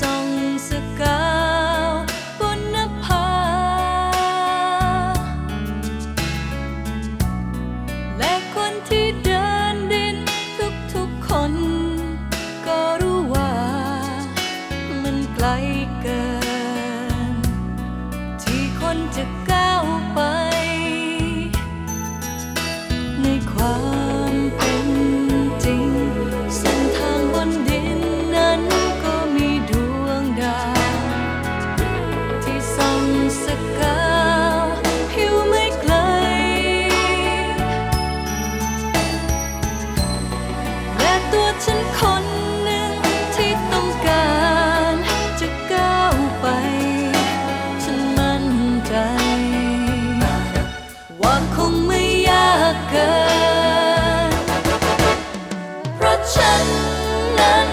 สองสกาวบนนภา และคนที่เดินดินทุกๆคน ก็รู้ว่ามันไกลเกิน ที่คนจะก้า ฉันคนหนึ่งที่ต้องการจะก้าวไป ฉันมั่นใจ ว่าคงไม่ยากเกิน เพราะฉันนั้น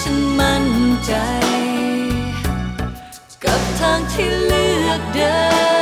ฉันมั่นใจ กับทางที่เลือกเดิน